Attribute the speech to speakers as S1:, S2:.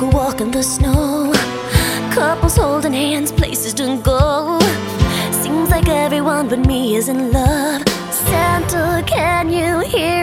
S1: took a walk in the snow. Couples holding hands, places to go. Seems like everyone but me is in love. Santa, can you hear